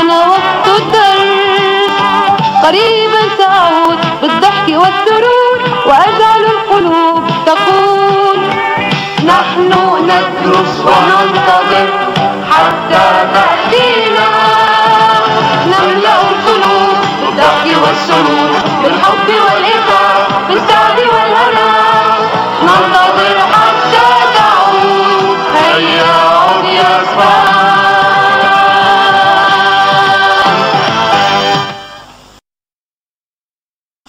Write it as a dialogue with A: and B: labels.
A: أنا وقت الدرس قريبا سأعود بالضحك والسرور وأجعل القلوب تقول نحن ندرس وننتظر حتى تأتينا. نملأ القلوب بالضحك والسرور بالحب